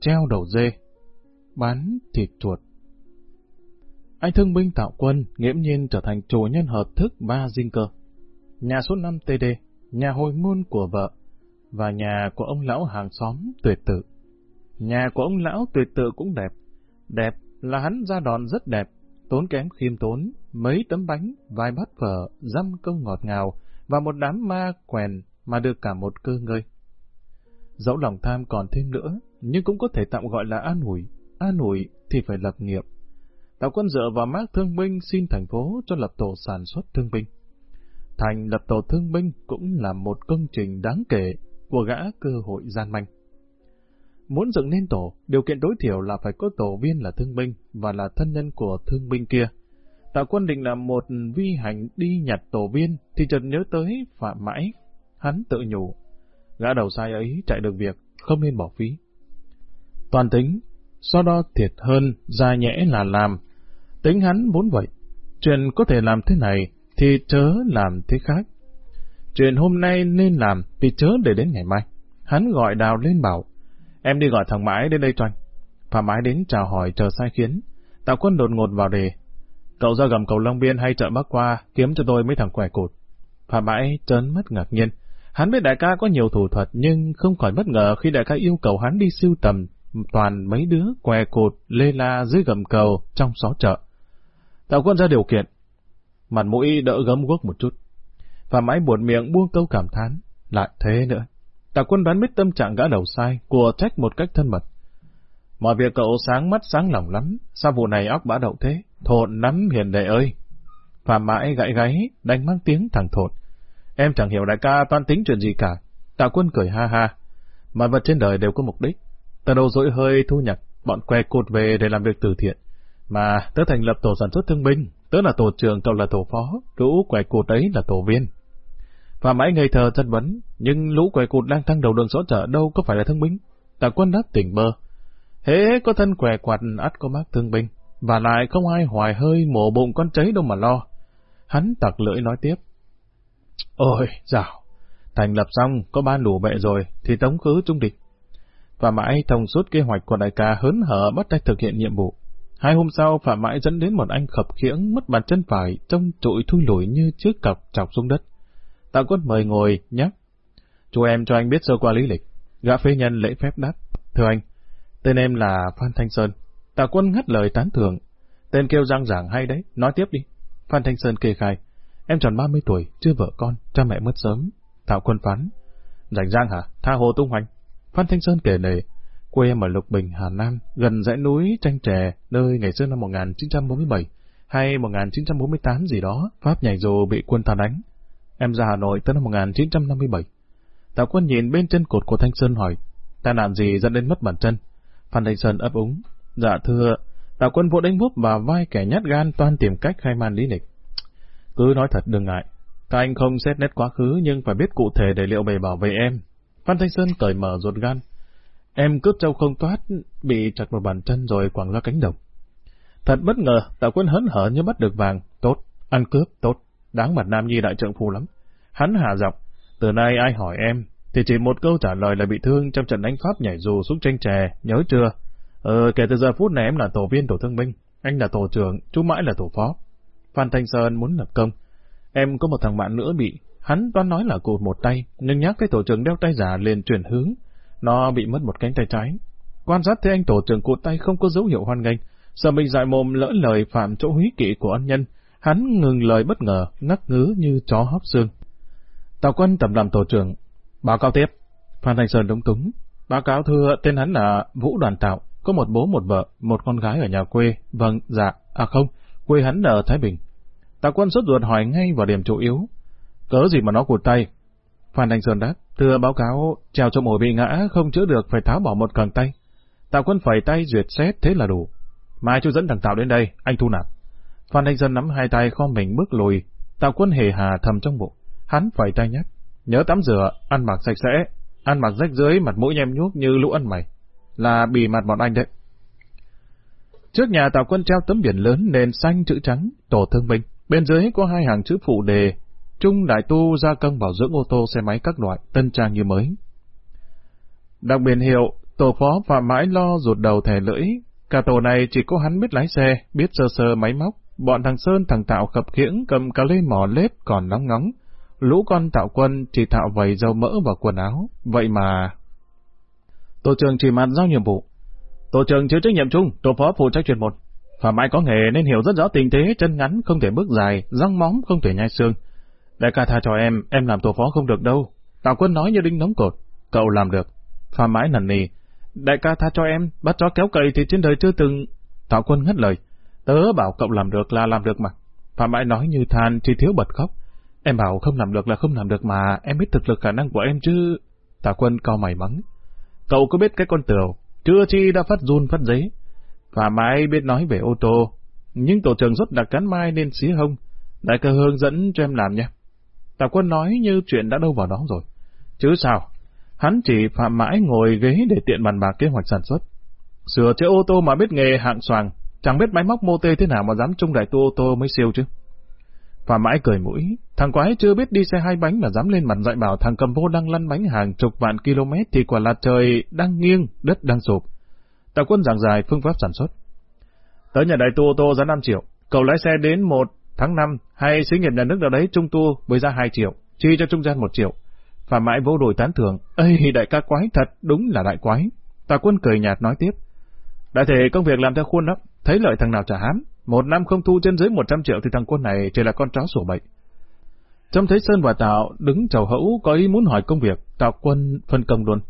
treo đầu dê, bán thịt chuột. Anh thương binh tạo quân nghiễm nhiên trở thành chủ nhân hợp thức ba dinh cơ. Nhà số 5 TD, nhà hồi môn của vợ, và nhà của ông lão hàng xóm tuyệt tự. Nhà của ông lão tuyệt tự cũng đẹp. Đẹp là hắn ra đòn rất đẹp, tốn kém khiêm tốn, mấy tấm bánh, vài bát phở, dăm câu ngọt ngào, và một đám ma quèn mà được cả một cơ ngơi. Dẫu lòng tham còn thêm nữa, nhưng cũng có thể tạm gọi là an ủi. An ủi thì phải lập nghiệp. Tạo quân dựa vào mác thương binh xin thành phố cho lập tổ sản xuất thương binh. Thành lập tổ thương binh cũng là một công trình đáng kể của gã cơ hội gian manh. Muốn dựng nên tổ, điều kiện tối thiểu là phải có tổ viên là thương binh và là thân nhân của thương binh kia. Tào quân định làm một vi hành đi nhặt tổ viên thì chợt nhớ tới Phạm Mãi. Hắn tự nhủ, gã đầu sai ấy chạy được việc, không nên bỏ phí. Toàn tính, so đo thiệt hơn, ra nhẽ là làm. Tính hắn vốn vậy, chuyện có thể làm thế này thì chớ làm thế khác. Chuyện hôm nay nên làm thì chớ để đến ngày mai. Hắn gọi đào lên bảo, em đi gọi thằng Mãi đến đây cho anh. Phạm Mãi đến chào hỏi chờ sai khiến. Tạo quân đột ngột vào đề. Cậu ra gầm cầu Long Biên hay chợ Bắc qua kiếm cho tôi mấy thằng quẻ cột. Phạm Mãi trớn mắt ngạc nhiên. Hắn biết đại ca có nhiều thủ thuật nhưng không khỏi bất ngờ khi đại ca yêu cầu hắn đi siêu tầm toàn mấy đứa què cột lê la dưới gầm cầu trong xó chợ. Tạo quân ra điều kiện. Mặt mũi đỡ gấm guốc một chút và mãi buồn miệng buông câu cảm thán, lại thế nữa. Tào quân đoán biết tâm trạng gã đầu sai, của trách một cách thân mật. Mọi việc cậu sáng mắt sáng lòng lắm, sao vụ này óc bã đậu thế? Thộn lắm hiền đệ ơi! Phạm mãi gãy gáy, đánh mang tiếng thằng thộn. Em chẳng hiểu đại ca toan tính chuyện gì cả. Tạ quân cười ha ha. Mọi vật trên đời đều có mục đích. Tờ đầu dỗi hơi thu nhập, bọn que cột về để làm việc từ thiện. Mà tớ thành lập tổ sản xuất thương binh, tớ là tổ trưởng, cậu là tổ phó, lũ quẻ cột đấy là tổ viên. Và mãi ngây thờ chất vấn, nhưng lũ quẻ cụt đang thăng đầu đường xó chợ đâu có phải là thương binh. Tạ quân đáp tỉnh bơ. Hễ có thân què quạt ắt có mác thương binh, và lại không ai hoài hơi mổ bụng con cháy đâu mà lo. Hắn tặc lưỡi nói tiếp. Ôi, dạo, thành lập xong, có ban đủ bệ rồi, thì tống khứ trung địch. Và mãi thông suốt kế hoạch của đại ca hớn hở bắt tay thực hiện nhiệm vụ. Hai hôm sau, Phạm Mãi dẫn đến một anh khập khiễng mất bàn chân phải, trông trụi thui lủi như chiếc cọc chọc xuống đất. Tạ Quất mời ngồi, nhắc. Chú em cho anh biết sơ qua lý lịch. Gã phế nhân lễ phép đáp. Thưa anh, tên em là Phan Thanh Sơn. Tạ Quân ngắt lời tán thưởng. Tên kêu răng giảng hay đấy, nói tiếp đi. Phan Thanh Sơn kê khai. Em tròn 30 tuổi, chưa vợ con, cha mẹ mất sớm. Thảo Quân phán. Rảnh rang hả? Tha hồ tung hoành. Phan Thanh Sơn kể lể. Quê em ở Lục Bình, Hà Nam, gần dãy núi Tranh Trè, nơi ngày xưa năm 1947 hay 1948 gì đó, Pháp nhảy dù bị quân ta đánh. Em ra Hà Nội tới năm 1957. Tào quân nhìn bên chân cột của Thanh Sơn hỏi, tai nạn gì dẫn đến mất bàn chân? Phan Thanh Sơn ấp úng, dạ thưa, Tào quân vỗ đánh búp và vai kẻ nhát gan toan tìm cách khai man lý lịch. Cứ nói thật đừng ngại, các anh không xét nét quá khứ nhưng phải biết cụ thể để liệu bề bảo vệ em. Phan Thanh Sơn cởi mở ruột gan. Em cướp châu không thoát bị chặt một bàn chân rồi quẳng ra cánh đồng. Thật bất ngờ, Tào quân hớn hở như bắt được vàng, tốt, ăn cướp, tốt đáng mặt Nam Nhi đại trượng phu lắm. Hắn hạ giọng, từ nay ai hỏi em, thì chỉ một câu trả lời là bị thương trong trận đánh Pháp nhảy dù xuống tranh chè, nhớ chưa? Ờ, kể từ giờ phút này em là tổ viên tổ thương binh, anh là tổ trưởng, chú mãi là tổ phó. Phan Thanh Sơn muốn lập công. Em có một thằng bạn nữa bị, hắn toán nói là cụt một tay, nhưng nhắc cái tổ trưởng đeo tay giả liền chuyển hướng. Nó bị mất một cánh tay trái. Quan sát thấy anh tổ trưởng cụt tay không có dấu hiệu hoan nghênh, sợ mình dại mồm lỡ lời phạm chỗ húy kỵ của ân nhân, Hắn ngừng lời bất ngờ, ngắc ngứ như chó hóc xương. Tào quân tầm làm tổ trưởng. Báo cáo tiếp. Phan Thành Sơn đúng túng. Báo cáo thưa, tên hắn là Vũ Đoàn Tạo, có một bố một vợ, một con gái ở nhà quê. Vâng, dạ, à không, quê hắn ở Thái Bình. Tào quân sốt ruột hỏi ngay vào điểm chủ yếu. Cớ gì mà nó cụt tay? Phan Anh Sơn đáp, thưa báo cáo, treo cho mồi bị ngã, không chữa được, phải tháo bỏ một cần tay. Tào quân phẩy tay duyệt xét, thế là đủ. Mai chú dẫn thằng Tạo đến đây, anh thu nạp. Phan Anh Sơn nắm hai tay kho mình bước lùi, Tào quân hề hà thầm trong bụng. Hắn phải tay nhắc, nhớ tắm rửa, ăn mặc sạch sẽ, ăn mặc rách dưới mặt mũi nhem nhuốc như lũ ăn mày. Là bì mặt bọn anh đấy. Trước nhà Tào quân treo tấm biển lớn nền xanh chữ trắng, tổ thương binh. Bên dưới có hai hàng chữ phụ đề, Trung Đại Tu gia công bảo dưỡng ô tô xe máy các loại, tân trang như mới. Đặc biệt hiệu, tổ phó Phạm Mãi lo rụt đầu thẻ lưỡi. Cả tổ này chỉ có hắn biết lái xe, biết sơ sơ máy móc. Bọn thằng Sơn thằng Tạo khập khiễng cầm cá lê mỏ lết còn nóng ngóng. Lũ con Tạo quân chỉ thạo vầy dầu mỡ vào quần áo. Vậy mà... Tổ trưởng chỉ mặt giao nhiệm vụ. Tổ trưởng chịu trách nhiệm chung, tổ phó phụ trách chuyên một. Phạm Mãi có nghề nên hiểu rất rõ tình thế, chân ngắn không thể bước dài, răng móng không thể nhai xương. Đại ca tha cho em, em làm tổ phó không được đâu. Tào quân nói như đinh nóng cột. Cậu làm được. Phạm mãi nằn nì. Đại ca tha cho em, bắt chó kéo cậy thì trên đời chưa từng... Tào quân ngắt lời. Tớ bảo cậu làm được là làm được mà. Phạm mãi nói như than, chỉ thiếu bật khóc. Em bảo không làm được là không làm được mà, em biết thực lực khả năng của em chứ... Tào quân cao mày mắng. Cậu có biết cái con tường, chưa chi đã phát run phát giấy. Phạm mãi biết nói về ô tô, nhưng tổ trưởng rất đặc cắn mai nên xí hông. Đại ca hướng dẫn cho em làm nha. Tào quân nói như chuyện đã đâu vào đó rồi. Chứ sao? Hắn chỉ phạm mãi ngồi ghế để tiện bàn bạc kế hoạch sản xuất. Sửa chữa ô tô mà biết nghề hạng soàng, chẳng biết máy móc mô tê thế nào mà dám trung đại tu ô tô mới siêu chứ. Phạm mãi cười mũi, thằng quái chưa biết đi xe hai bánh mà dám lên mặt dạy bảo thằng cầm vô đang lăn bánh hàng chục vạn km thì quả là trời đang nghiêng, đất đang sụp. Tào quân giảng dài phương pháp sản xuất. Tới nhà đại tu ô tô giá 5 triệu, cậu lái xe đến một tháng 5 hay xí nghiệp nhà nước nào đấy trung tu với ra 2 triệu, chi cho trung gian 1 triệu. Phạm mãi vô đồi tán thưởng, ây đại ca quái thật, đúng là đại quái. Tà quân cười nhạt nói tiếp. Đại thể công việc làm theo khuôn đó, thấy lợi thằng nào trả hám, một năm không thu trên dưới 100 triệu thì thằng quân này chỉ là con chó sổ bệnh. Trông thấy Sơn và Tạo đứng chầu hữu có ý muốn hỏi công việc, Tạo quân phân công luôn.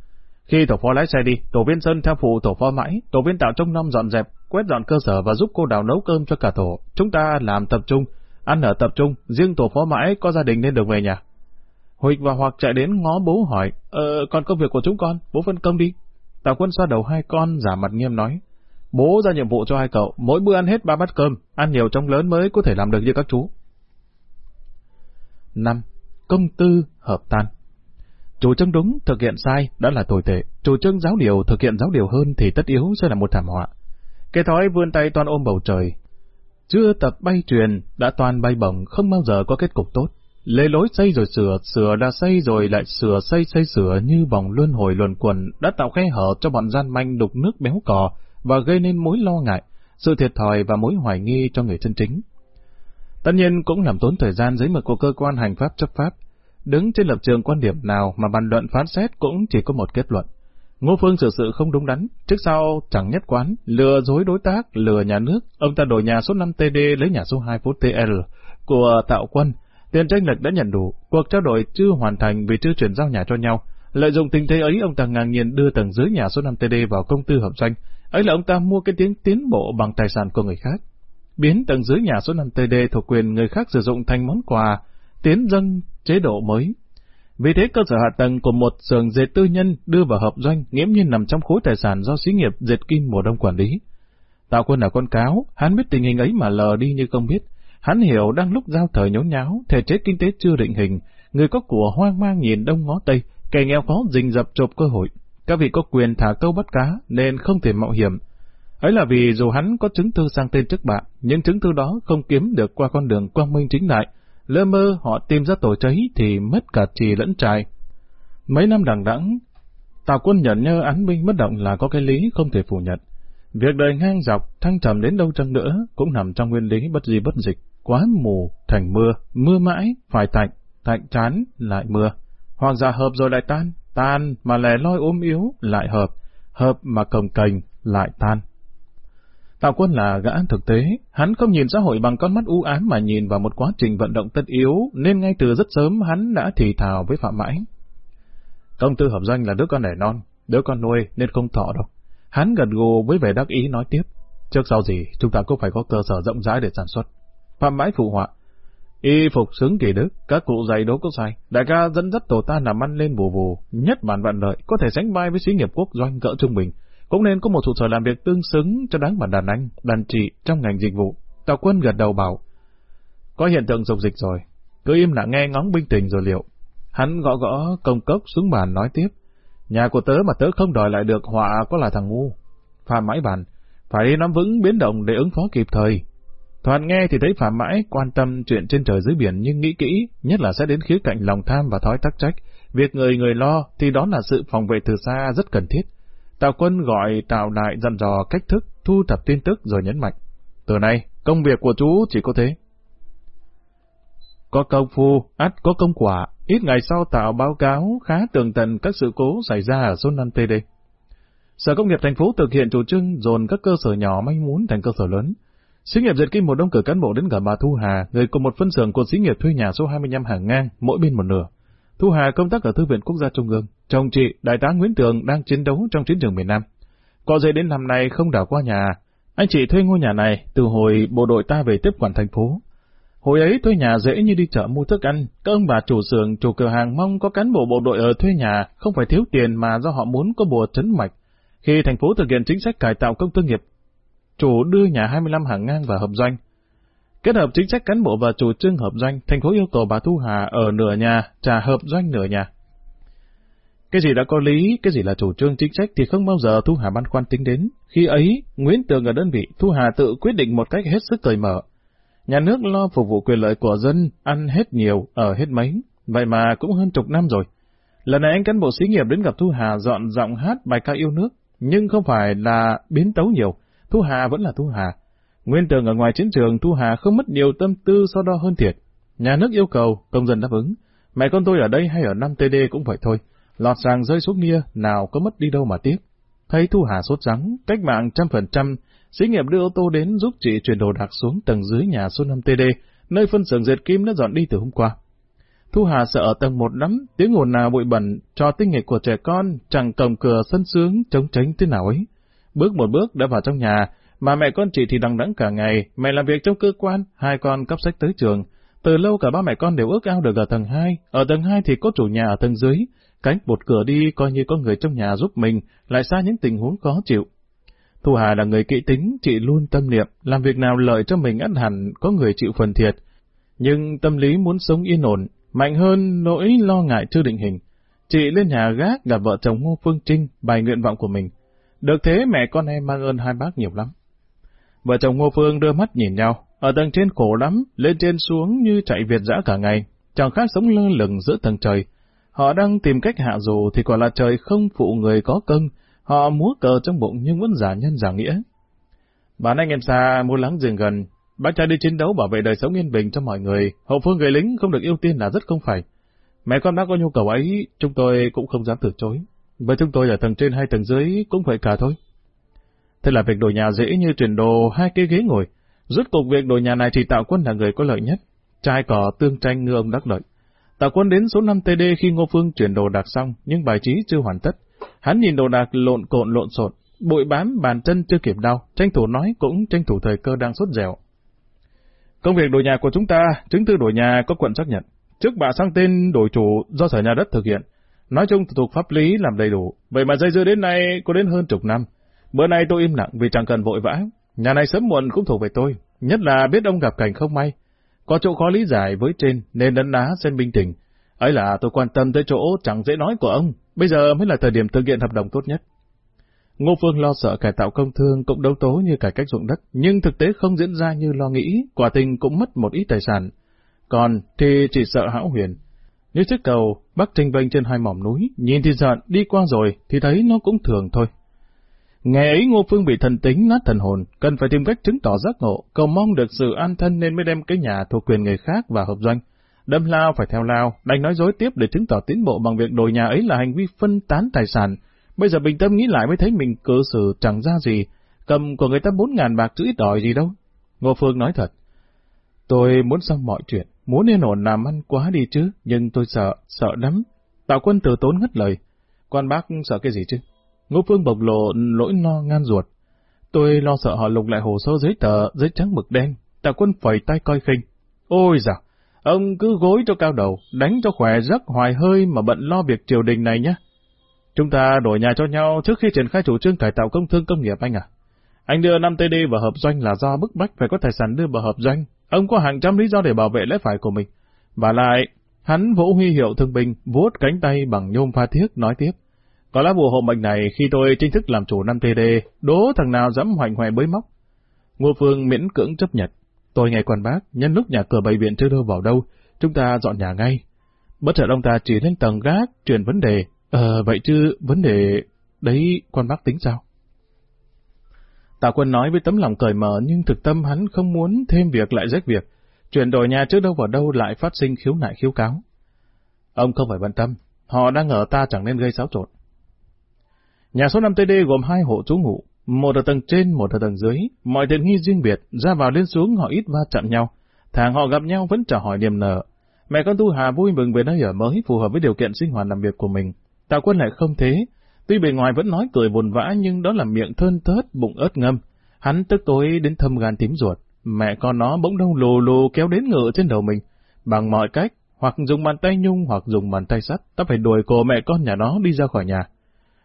Khi tổ phó lái xe đi, tổ viên Sơn theo phụ tổ phó mãi, tổ viên Tạo trong năm dọn dẹp, quét dọn cơ sở và giúp cô đào nấu cơm cho cả tổ. Chúng ta làm tập trung, ăn ở tập trung, riêng tổ phó mãi có gia đình nên được về nhà. Huỳnh và Hoặc chạy đến ngó bố hỏi, Ờ, còn công việc của chúng con, bố phân công đi. Tào quân xoa đầu hai con, giả mặt nghiêm nói, Bố ra nhiệm vụ cho hai cậu, mỗi bữa ăn hết ba bát cơm, ăn nhiều trong lớn mới có thể làm được như các chú. 5. Công tư hợp tan Chủ trương đúng, thực hiện sai, đã là tồi tệ. Chủ trương giáo điều, thực hiện giáo điều hơn thì tất yếu sẽ là một thảm họa. Cái thói vươn tay toàn ôm bầu trời. Chưa tập bay truyền, đã toàn bay bổng, không bao giờ có kết cục tốt. Lê lối xây rồi sửa, sửa đã xây rồi lại sửa xây xây sửa như vòng luân hồi luồn quần đã tạo khe hở cho bọn gian manh đục nước béo cò và gây nên mối lo ngại, sự thiệt thòi và mối hoài nghi cho người chân chính. Tất nhiên cũng làm tốn thời gian giấy mực của cơ quan hành pháp chấp pháp. Đứng trên lập trường quan điểm nào mà bàn luận phán xét cũng chỉ có một kết luận. Ngô Phương xử sự không đúng đắn, trước sau chẳng nhất quán, lừa dối đối tác, lừa nhà nước, ông ta đổi nhà số 5 TD lấy nhà số 2 phố TL của Tạo Quân, tiền tranh lệch đã nhận đủ, cuộc trao đổi chưa hoàn thành vì chưa chuyển giao nhà cho nhau. Lợi dụng tình thế ấy, ông ta ngang nhiên đưa tầng dưới nhà số 5 TD vào công tư hợp doanh, ấy là ông ta mua cái tiếng tiến bộ bằng tài sản của người khác. Biến tầng dưới nhà số 5 TD thuộc quyền người khác sử dụng thành món quà, tiến dân chế độ mới, vì thế cơ sở hạ tầng của một xưởng dệt tư nhân đưa vào hợp doanh nghiễm nhiên nằm trong khối tài sản do xí nghiệp dệt kim mùa đông quản lý. Tạo quân là con cáo, hắn biết tình hình ấy mà lờ đi như không biết. Hắn hiểu đang lúc giao thời nhốn nháo, thể chế kinh tế chưa định hình, người có của hoang mang nhìn đông ngó tây, kẻ nghèo khó rình dập chộp cơ hội. Các vị có quyền thả câu bắt cá nên không thể mạo hiểm. Ấy là vì dù hắn có chứng thư sang tên trước bạn, nhưng chứng thư đó không kiếm được qua con đường quang minh chính đại, lơ mơ họ tìm ra tổ cháy thì mất cả trì lẫn trại. Mấy năm đằng đẵng, Tào quân nhận nhơ án binh bất động là có cái lý không thể phủ nhận. Việc đời ngang dọc, thăng trầm đến đâu chăng nữa, cũng nằm trong nguyên lý bất di bất dịch, quá mù, thành mưa, mưa mãi, phải tạnh, tạnh chán, lại mưa. Hoặc giả hợp rồi lại tan, tan mà lẻ loi ốm yếu, lại hợp, hợp mà cồng cành, lại tan. Tạo quân là gã thực tế, hắn không nhìn xã hội bằng con mắt u ám mà nhìn vào một quá trình vận động tất yếu, nên ngay từ rất sớm hắn đã thì thào với Phạm Mãi. Công tư hợp danh là đứa con đẻ non, đứa con nuôi nên không thọ đâu. Hắn gật gù với vẻ đắc ý nói tiếp, trước sau gì chúng ta cũng phải có cơ sở rộng rãi để sản xuất. Phạm Mãi phụ họa, y phục xứng kỳ đức, các cụ dạy đố có sai, đại ca dẫn dắt tổ ta làm ăn lên bù bù, nhất bản vạn lợi, có thể sánh vai với xí nghiệp quốc doanh cỡ trung bình cũng nên có một trụ sở làm việc tương xứng cho đáng bản đàn anh, đàn chị trong ngành dịch vụ. Tào quân gật đầu bảo, có hiện tượng dục dịch rồi, cứ im lặng nghe ngóng binh tình rồi liệu. Hắn gõ gõ công cốc xuống bàn nói tiếp, nhà của tớ mà tớ không đòi lại được họa có là thằng ngu. Phạm mãi bàn, phải nắm vững biến động để ứng phó kịp thời. Thoạt nghe thì thấy Phạm mãi quan tâm chuyện trên trời dưới biển nhưng nghĩ kỹ, nhất là sẽ đến khía cạnh lòng tham và thói tắc trách. Việc người người lo thì đó là sự phòng vệ từ xa rất cần thiết. Tào quân gọi Tạo Đại dặn dò cách thức, thu thập tin tức rồi nhấn mạnh. Từ nay, công việc của chú chỉ có thế. Có công phu, ắt có công quả, ít ngày sau Tạo báo cáo khá tường tận các sự cố xảy ra ở số 5 TD. Sở Công nghiệp thành phố thực hiện chủ trương dồn các cơ sở nhỏ manh muốn thành cơ sở lớn. Xí nghiệp Dệt Kim một đông cử cán bộ đến gặp bà Thu Hà, người cùng một phân xưởng của xí nghiệp thuê nhà số 25 hàng ngang, mỗi bên một nửa. Thu Hà công tác ở Thư viện Quốc gia Trung ương. Chồng chị, Đại tá Nguyễn Tường đang chiến đấu trong chiến trường miền Nam. Có dây đến năm nay không đảo qua nhà. Anh chị thuê ngôi nhà này từ hồi bộ đội ta về tiếp quản thành phố. Hồi ấy thuê nhà dễ như đi chợ mua thức ăn, các ông bà chủ xưởng, chủ cửa hàng mong có cán bộ bộ đội ở thuê nhà, không phải thiếu tiền mà do họ muốn có bùa chấn mạch. Khi thành phố thực hiện chính sách cải tạo công tư nghiệp, chủ đưa nhà 25 hàng ngang và hợp doanh. Kết hợp chính sách cán bộ và chủ trương hợp doanh, thành phố yêu cầu bà Thu Hà ở nửa nhà, trả hợp doanh nửa nhà. Cái gì đã có lý, cái gì là chủ trương chính sách thì không bao giờ Thu Hà băn khoăn tính đến. Khi ấy, Nguyễn Tường ở đơn vị, Thu Hà tự quyết định một cách hết sức cởi mở. Nhà nước lo phục vụ quyền lợi của dân, ăn hết nhiều, ở hết mấy, vậy mà cũng hơn chục năm rồi. Lần này anh cán bộ xí nghiệp đến gặp Thu Hà dọn giọng hát bài ca yêu nước, nhưng không phải là biến tấu nhiều, Thu Hà vẫn là Thu Hà. Nguyên tường ở ngoài chiến trường Thu Hà không mất nhiều tâm tư so đo hơn thiệt. Nhà nước yêu cầu, công dân đáp ứng. Mẹ con tôi ở đây hay ở 5TD cũng vậy thôi. Lọt sàng rơi xuống nia, nào có mất đi đâu mà tiếc. Thấy Thu Hà sốt rắn, cách mạng trăm phần trăm, xí nghiệp đưa ô tô đến giúp chị chuyển đồ đạc xuống tầng dưới nhà số 5TD, nơi phân xưởng dệt kim đã dọn đi từ hôm qua. Thu Hà sợ ở tầng một lắm, tiếng ồn nào bụi bẩn, cho tinh nghịch của trẻ con, chẳng cầm cửa sân sướng, trống tránh thế nào ấy. Bước một bước đã vào trong nhà, mà mẹ con chị thì đằng đẵng cả ngày, mẹ làm việc trong cơ quan, hai con cấp sách tới trường. Từ lâu cả ba mẹ con đều ước ao được ở tầng 2, ở tầng 2 thì có chủ nhà ở tầng dưới, cánh một cửa đi coi như có người trong nhà giúp mình, lại xa những tình huống khó chịu. Thu Hà là người kỹ tính, chị luôn tâm niệm, làm việc nào lợi cho mình ắt hẳn có người chịu phần thiệt. Nhưng tâm lý muốn sống yên ổn, mạnh hơn nỗi lo ngại chưa định hình. Chị lên nhà gác gặp vợ chồng Ngô Phương Trinh bài nguyện vọng của mình. Được thế mẹ con em mang ơn hai bác nhiều lắm. Vợ chồng Ngô Phương đưa mắt nhìn nhau, ở tầng trên khổ lắm, lên trên xuống như chạy Việt dã cả ngày, chẳng khác sống lơ lửng giữa tầng trời. Họ đang tìm cách hạ dù thì quả là trời không phụ người có công, họ múa cờ trong bụng nhưng vẫn giả nhân giả nghĩa. Bạn anh em xa mua lắng giường gần, bác trai đi chiến đấu bảo vệ đời sống yên bình cho mọi người, hậu phương người lính không được ưu tiên là rất không phải. Mẹ con đã có nhu cầu ấy, chúng tôi cũng không dám từ chối. Với chúng tôi ở tầng trên hay tầng dưới cũng vậy cả thôi. Thế là việc đổi nhà dễ như chuyển đồ hai cái ghế ngồi. Rốt cuộc việc đổi nhà này thì Tạo Quân là người có lợi nhất. Trai cỏ tương tranh ngư ông đắc lợi. Tạo Quân đến số 5 TD khi Ngô Phương chuyển đồ đạc xong, nhưng bài trí chưa hoàn tất. Hắn nhìn đồ đạc lộn cộn lộn xộn, bụi bám bàn chân chưa kịp đau, tranh thủ nói cũng tranh thủ thời cơ đang sốt dẻo. Công việc đổi nhà của chúng ta, chứng thư đổi nhà có quận xác nhận. Trước bà sang tên đổi chủ do sở nhà đất thực hiện. Nói chung thủ tục pháp lý làm đầy đủ, vậy mà dây dưa đến nay có đến hơn chục năm. Bữa nay tôi im lặng vì chẳng cần vội vã. Nhà này sớm muộn cũng thuộc về tôi, nhất là biết ông gặp cảnh không may. Có chỗ khó lý giải với trên nên đấn đá xem bình tình. Ấy là tôi quan tâm tới chỗ chẳng dễ nói của ông, bây giờ mới là thời điểm thực hiện hợp đồng tốt nhất. Ngô Phương lo sợ cải tạo công thương cũng đấu tố như cải cách ruộng đất, nhưng thực tế không diễn ra như lo nghĩ, quả tình cũng mất một ít tài sản. Còn thì chỉ sợ hão huyền. Như chiếc cầu, bắc trinh vênh trên hai mỏm núi, nhìn thì giận, đi qua rồi thì thấy nó cũng thường thôi. Ngày ấy Ngô Phương bị thần tính nát thần hồn, cần phải tìm cách chứng tỏ giác ngộ, cầu mong được sự an thân nên mới đem cái nhà thuộc quyền người khác và hợp doanh. Đâm lao phải theo lao, đành nói dối tiếp để chứng tỏ tiến bộ bằng việc đổi nhà ấy là hành vi phân tán tài sản. Bây giờ bình tâm nghĩ lại mới thấy mình cư xử chẳng ra gì, cầm của người ta bốn ngàn bạc chứ ít đòi gì đâu. Ngô Phương nói thật. Tôi muốn xong mọi chuyện, muốn yên ổn làm ăn quá đi chứ, nhưng tôi sợ, sợ lắm. Tạo quân từ tốn ngất lời. Quan bác sợ cái gì chứ? Ngô Phương bộc lộ lỗi lo ngan ruột. Tôi lo sợ họ lục lại hồ sơ giấy tờ, giấy trắng mực đen. Tạ quân phẩy tay coi khinh. Ôi dào, ông cứ gối cho cao đầu, đánh cho khỏe giấc hoài hơi mà bận lo việc triều đình này nhé. Chúng ta đổi nhà cho nhau trước khi triển khai chủ trương cải tạo công thương công nghiệp anh à. Anh đưa 5 TD vào hợp doanh là do bức bách phải có tài sản đưa vào hợp doanh. Ông có hàng trăm lý do để bảo vệ lẽ phải của mình. Và lại, hắn vỗ huy hiệu thương binh, vuốt cánh tay bằng nhôm pha thiết nói tiếp. Có lá bùa hộ mệnh này khi tôi chính thức làm chủ năm TD, đố thằng nào dám hoành hoài bới móc. Ngô Phương miễn cưỡng chấp nhận. Tôi nghe quan bác, nhân lúc nhà cửa bệnh viện chưa đưa vào đâu, chúng ta dọn nhà ngay. Bất chợt ông ta chỉ lên tầng gác, truyền vấn đề. Ờ, vậy chứ, vấn đề... đấy quan bác tính sao? Tạ Quân nói với tấm lòng cởi mở nhưng thực tâm hắn không muốn thêm việc lại rách việc. Chuyển đổi nhà trước đâu vào đâu lại phát sinh khiếu nại khiếu cáo. Ông không phải bận tâm, họ đang ở ta chẳng nên gây xáo trộn. Nhà số 5 TD gồm hai hộ trú ngụ, một ở tầng trên, một ở tầng dưới, mọi tiện nghi riêng biệt, ra vào lên xuống họ ít va chạm nhau, thằng họ gặp nhau vẫn chào hỏi niềm nở. Mẹ con Tu Hà vui mừng về nơi ở mới phù hợp với điều kiện sinh hoạt làm việc của mình. Tào Quân lại không thế, tuy bề ngoài vẫn nói cười buồn vã nhưng đó là miệng thơn thớt, bụng ớt ngâm. Hắn tức tối đến thâm gan tím ruột, mẹ con nó bỗng đông lù lù kéo đến ngựa trên đầu mình. Bằng mọi cách, hoặc dùng bàn tay nhung hoặc dùng bàn tay sắt, ta phải đuổi cổ mẹ con nhà nó đi ra khỏi nhà.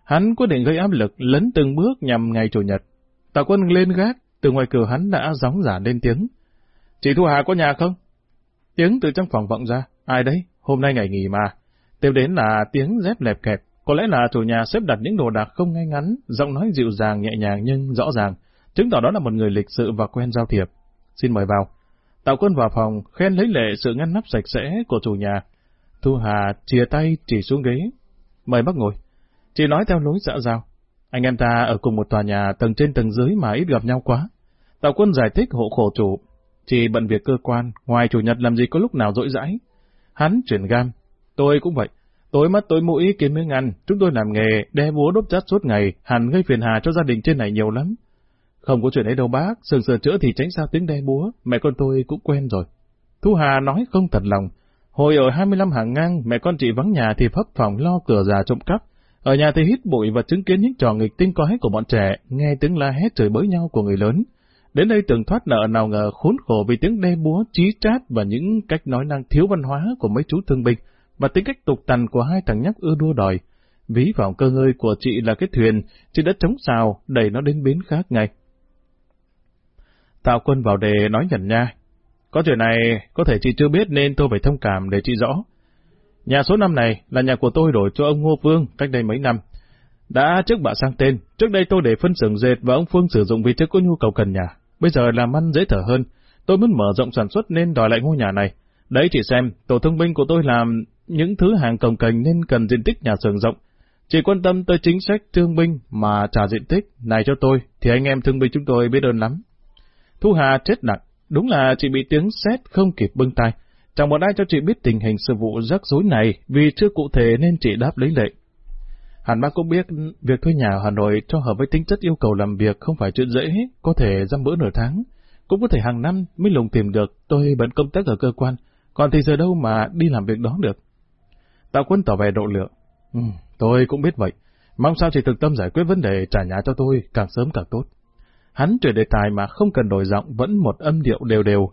Hắn quyết định gây áp lực lấn từng bước nhằm ngày chủ nhật. Tạ quân lên gác, từ ngoài cửa hắn đã gióng giả lên tiếng. Chị Thu Hà có nhà không? Tiếng từ trong phòng vọng ra. Ai đấy? Hôm nay ngày nghỉ mà. Tiếp đến là tiếng dép lẹp kẹp. Có lẽ là chủ nhà xếp đặt những đồ đạc không ngay ngắn, giọng nói dịu dàng nhẹ nhàng nhưng rõ ràng, chứng tỏ đó là một người lịch sự và quen giao thiệp. Xin mời vào. Tạo quân vào phòng, khen lấy lệ sự ngăn nắp sạch sẽ của chủ nhà. Thu Hà chia tay chỉ xuống ghế. Mời bác ngồi. Chị nói theo lối xã giao. Anh em ta ở cùng một tòa nhà tầng trên tầng dưới mà ít gặp nhau quá. Tào quân giải thích hộ khổ chủ. Chị bận việc cơ quan, ngoài chủ nhật làm gì có lúc nào rỗi rãi. Hắn chuyển gam. Tôi cũng vậy. Tối mất tối mũi kiếm miếng ăn, chúng tôi làm nghề, đe búa đốt chát suốt ngày, hẳn gây phiền hà cho gia đình trên này nhiều lắm. Không có chuyện ấy đâu bác, sừng sờ chữa thì tránh sao tiếng đe búa, mẹ con tôi cũng quen rồi. Thu Hà nói không thật lòng. Hồi ở 25 hàng ngang, mẹ con chị vắng nhà thì phấp phòng lo cửa già trộm cắp. Ở nhà thì hít bụi và chứng kiến những trò nghịch tinh quái của bọn trẻ, nghe tiếng la hét trời bới nhau của người lớn. Đến đây tưởng thoát nợ nào ngờ khốn khổ vì tiếng đe búa, trí chát và những cách nói năng thiếu văn hóa của mấy chú thương binh, và tính cách tục tằn của hai thằng nhóc ưa đua đòi. Ví vào cơ ngơi của chị là cái thuyền, chị đã chống xào, đẩy nó đến bến khác ngay. Tạo quân vào đề nói nhận nha. Có chuyện này, có thể chị chưa biết nên tôi phải thông cảm để chị rõ. Nhà số 5 này là nhà của tôi đổi cho ông Ngô Phương cách đây mấy năm. Đã trước bạ sang tên, trước đây tôi để phân xưởng dệt và ông Phương sử dụng vì trước có nhu cầu cần nhà. Bây giờ làm ăn dễ thở hơn, tôi muốn mở rộng sản xuất nên đòi lại ngôi nhà này. Đấy chị xem, tổ thương binh của tôi làm những thứ hàng cồng cành nên cần diện tích nhà xưởng rộng. Chỉ quan tâm tới chính sách thương binh mà trả diện tích này cho tôi, thì anh em thương binh chúng tôi biết ơn lắm. Thu Hà chết nặng, đúng là chị bị tiếng sét không kịp bưng tay. Chẳng một ai cho chị biết tình hình sự vụ rắc rối này vì chưa cụ thể nên chị đáp lấy lệ. Hàn bác cũng biết việc thuê nhà ở Hà Nội cho hợp với tính chất yêu cầu làm việc không phải chuyện dễ, có thể dăm bữa nửa tháng, cũng có thể hàng năm mới lùng tìm được, tôi bận công tác ở cơ quan, còn thì giờ đâu mà đi làm việc đó được. Tạo quân tỏ vẻ độ lượng. Ừ, tôi cũng biết vậy, mong sao chị thực tâm giải quyết vấn đề trả nhà cho tôi càng sớm càng tốt. Hắn chuyển đề tài mà không cần đổi giọng vẫn một âm điệu đều đều.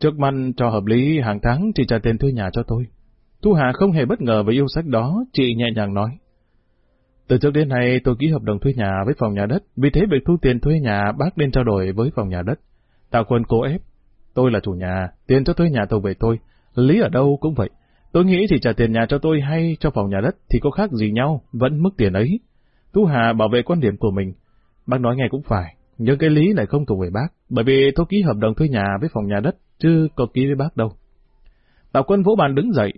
Trước mắt cho hợp lý hàng tháng chị trả tiền thuê nhà cho tôi. Thu Hà không hề bất ngờ với yêu sách đó, chị nhẹ nhàng nói. Từ trước đến nay tôi ký hợp đồng thuê nhà với phòng nhà đất, vì thế việc thu tiền thuê nhà bác nên trao đổi với phòng nhà đất. Tạo quân cố ép. Tôi là chủ nhà, tiền cho thuê nhà tôi về tôi. Lý ở đâu cũng vậy. Tôi nghĩ thì trả tiền nhà cho tôi hay cho phòng nhà đất thì có khác gì nhau, vẫn mức tiền ấy. Thu Hà bảo vệ quan điểm của mình. Bác nói nghe cũng phải, nhưng cái lý này không thuộc về bác, bởi vì tôi ký hợp đồng thuê nhà với phòng nhà đất, chứ có ký với bác đâu. Tạo quân Vũ bàn đứng dậy,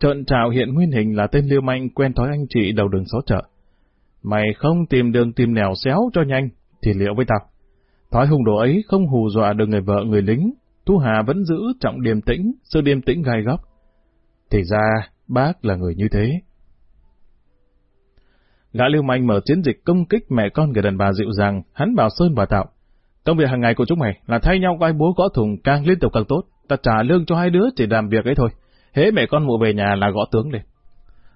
trợn trào hiện nguyên hình là tên liêu manh quen thói anh chị đầu đường xó chợ. Mày không tìm đường tìm nẻo xéo cho nhanh, thì liệu với tao. Thói hùng đồ ấy không hù dọa được người vợ người lính, Thu Hà vẫn giữ trọng điềm tĩnh, sự điềm tĩnh gai góc. Thì ra, bác là người như thế. Gã lưu manh mở chiến dịch công kích mẹ con người đàn bà dịu dàng, hắn bảo Sơn và Tạo. Công việc hàng ngày của chúng mày là thay nhau quay búa gõ thùng càng liên tục càng tốt, ta trả lương cho hai đứa chỉ làm việc ấy thôi. Hễ mẹ con mụ về nhà là gõ tướng lên.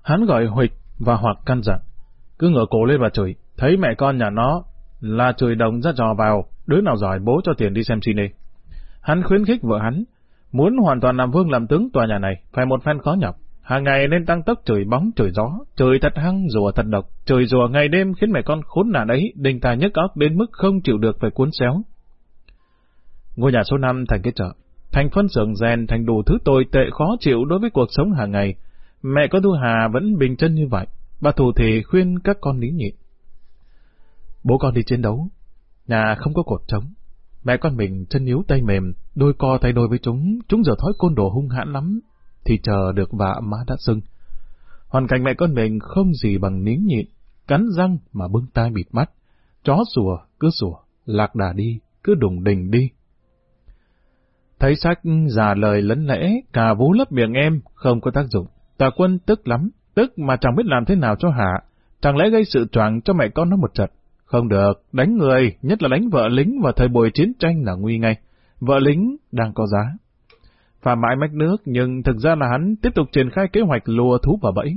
Hắn gọi Huịch và hoặc căn dặn. Cứ ngửa cổ lên và chửi, thấy mẹ con nhà nó là chửi đồng ra trò vào, đứa nào giỏi bố cho tiền đi xem cine. Hắn khuyến khích vợ hắn, muốn hoàn toàn làm vương làm tướng tòa nhà này, phải một phen khó nhọc. Hàng ngày nên tăng tốc chửi bóng, chửi gió, chửi thật hăng, rùa thật độc, chửi rùa ngày đêm khiến mẹ con khốn nạn ấy, đình tài nhức óc đến mức không chịu được phải cuốn xéo. Ngôi nhà số 5 thành cái chợ, thành phân xưởng rèn thành đủ thứ tồi tệ khó chịu đối với cuộc sống hàng ngày. Mẹ con Thu Hà vẫn bình chân như vậy, bà thủ thì khuyên các con nín nhịn. Bố con đi chiến đấu, nhà không có cột trống. Mẹ con mình chân yếu tay mềm, đôi co tay đôi với chúng, chúng giờ thói côn đồ hung hãn lắm, thì chờ được vạ má đã sưng. Hoàn cảnh mẹ con mình không gì bằng nín nhịn. cắn răng mà bưng tai bịt mắt. Chó sủa, cứ sủa, lạc đà đi, cứ đùng đình đi. Thấy sách già lời lấn lẽ, cả vú lấp miệng em, không có tác dụng. Tà quân tức lắm, tức mà chẳng biết làm thế nào cho hạ. Chẳng lẽ gây sự choáng cho mẹ con nó một trận. Không được, đánh người, nhất là đánh vợ lính vào thời buổi chiến tranh là nguy ngay. Vợ lính đang có giá. Phạm mãi mách nước, nhưng thực ra là hắn tiếp tục triển khai kế hoạch lùa thú vào bẫy.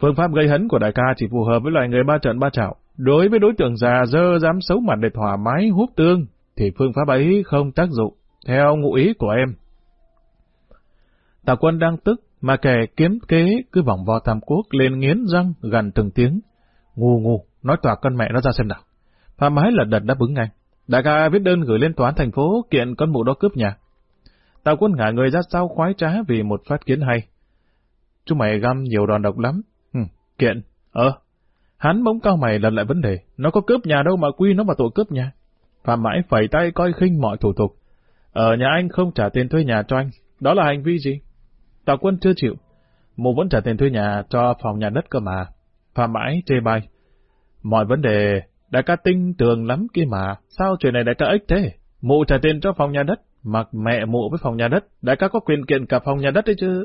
Phương pháp gây hấn của đại ca chỉ phù hợp với loài người ba trận ba trạo. Đối với đối tượng già dơ dám xấu mặt để thoải mái hút tương, thì phương pháp ấy không tác dụng, theo ngụ ý của em. Tào quân đang tức, mà kẻ kiếm kế cứ vòng vo tam quốc lên nghiến răng gần từng tiếng. Ngu ngu, nói tòa con mẹ nó ra xem nào. Phạm Mái lật đật đáp ứng ngay. Đại ca viết đơn gửi lên toán thành phố kiện con mụ đó cướp nhà. Tào quân ngả người ra sau khoái trá vì một phát kiến hay. Chúng mày găm nhiều đòn độc lắm. Hừ, kiện. Ờ. Hắn bỗng cao mày lần lại vấn đề. Nó có cướp nhà đâu mà quy nó vào tội cướp nhà. Phạm mãi phẩy tay coi khinh mọi thủ tục. Ở nhà anh không trả tiền thuê nhà cho anh. Đó là hành vi gì? Tào quân chưa chịu. Mụ vẫn trả tiền thuê nhà cho phòng nhà đất cơ mà. Phạm mãi chê bai. Mọi vấn đề, đại ca tinh tường lắm kia mà. Sao chuyện này đại ca ích thế? Mụ trả tiền cho phòng nhà đất, mặc mẹ mụ với phòng nhà đất. Đại ca có quyền kiện cả phòng nhà đất đấy chứ.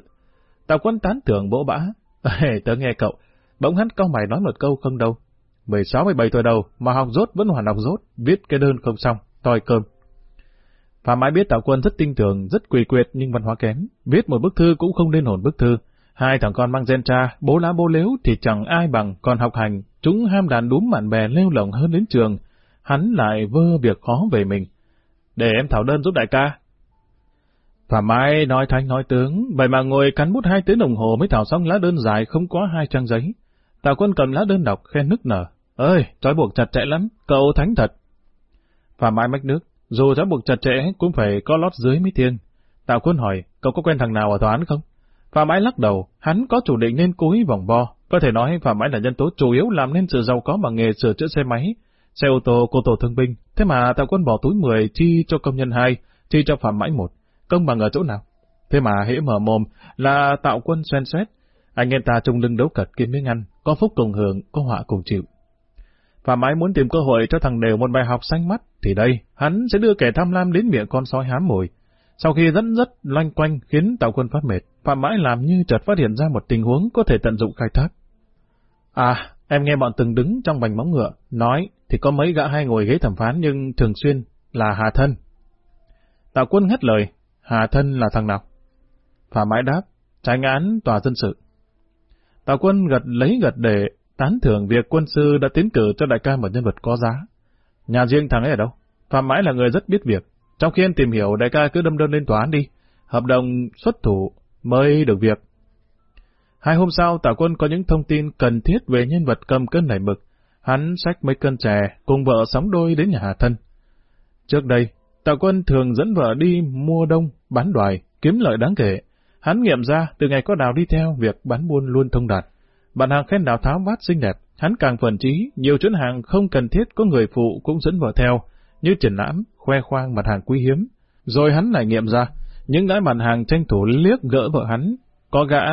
Tào quân tán tưởng bỗ bã. Ê, tớ nghe cậu. Bỗng hắn cau mày nói một câu không đâu. 16-17 tuổi đầu mà học rốt vẫn hoàn học rốt, viết cái đơn không xong, toi cơm. Phạm Mãi biết Tào Quân rất tinh tường, rất quỳ quyệt nhưng văn hóa kém. Viết một bức thư cũng không nên hồn bức thư. Hai thằng con mang gen cha, bố lá bố lếu thì chẳng ai bằng, còn học hành, chúng ham đàn đúm bạn bè lêu lỏng hơn đến trường. Hắn lại vơ việc khó về mình. Để em thảo đơn giúp đại ca. Phạm Mai nói thanh nói tướng, vậy mà ngồi cắn bút hai tiếng đồng hồ mới thảo xong lá đơn dài không có hai trang giấy. Tào quân cầm lá đơn đọc khen nức nở. Ơi, trói buộc chặt chẽ lắm, cậu thánh thật. Phạm Mai mách nước, dù trói buộc chặt chẽ cũng phải có lót dưới mới thiên. Tào quân hỏi, cậu có quen thằng nào ở tòa án không? Phạm Mãi lắc đầu, hắn có chủ định nên cúi vòng vo. Có thể nói Phạm Mãi là nhân tố chủ yếu làm nên sự giàu có bằng nghề sửa chữa xe máy, xe ô tô, cô tổ thương binh. Thế mà tạo Quân bỏ túi 10 chi cho công nhân 2, chi cho Phạm Mãi một. Công bằng ở chỗ nào? Thế mà hễ mở mồm là Tạo Quân xoen xét. Anh em ta chung lưng đấu cật kiếm miếng ăn, có phúc cùng hưởng, có họa cùng chịu. Phạm Mãi muốn tìm cơ hội cho thằng đều một bài học xanh mắt, thì đây, hắn sẽ đưa kẻ tham lam đến miệng con sói hám mồi. Sau khi dẫn dắt loanh quanh khiến tạo quân phát mệt, Phạm Mãi làm như chợt phát hiện ra một tình huống có thể tận dụng khai thác. À, em nghe bọn từng đứng trong bành móng ngựa, nói thì có mấy gã hay ngồi ghế thẩm phán nhưng thường xuyên là Hà Thân. Tào quân ngắt lời, Hà Thân là thằng nào? Phạm Mãi đáp, tránh án tòa dân sự. Tào quân gật lấy gật để tán thưởng việc quân sư đã tiến cử cho đại ca một nhân vật có giá. Nhà riêng thằng ấy ở đâu? Phạm Mãi là người rất biết việc, trong khi em tìm hiểu, đại ca cứ đâm đơn lên tòa án đi. Hợp đồng xuất thủ mới được việc. Hai hôm sau, Tào Quân có những thông tin cần thiết về nhân vật cầm cân nảy mực. Hắn xách mấy cân chè, cùng vợ sóng đôi đến nhà Hà Thân. Trước đây, Tào Quân thường dẫn vợ đi mua đông, bán đoài, kiếm lợi đáng kể. Hắn nghiệm ra, từ ngày có đào đi theo, việc bán buôn luôn thông đạt. Bạn hàng khen đào tháo vát xinh đẹp, hắn càng phần trí, nhiều chuyến hàng không cần thiết có người phụ cũng dẫn vợ theo, như triển lãm, khoe khoang mặt hàng quý hiếm. Rồi hắn lại nghiệm ra, những gái mặt hàng tranh thủ liếc gỡ vợ hắn, có gã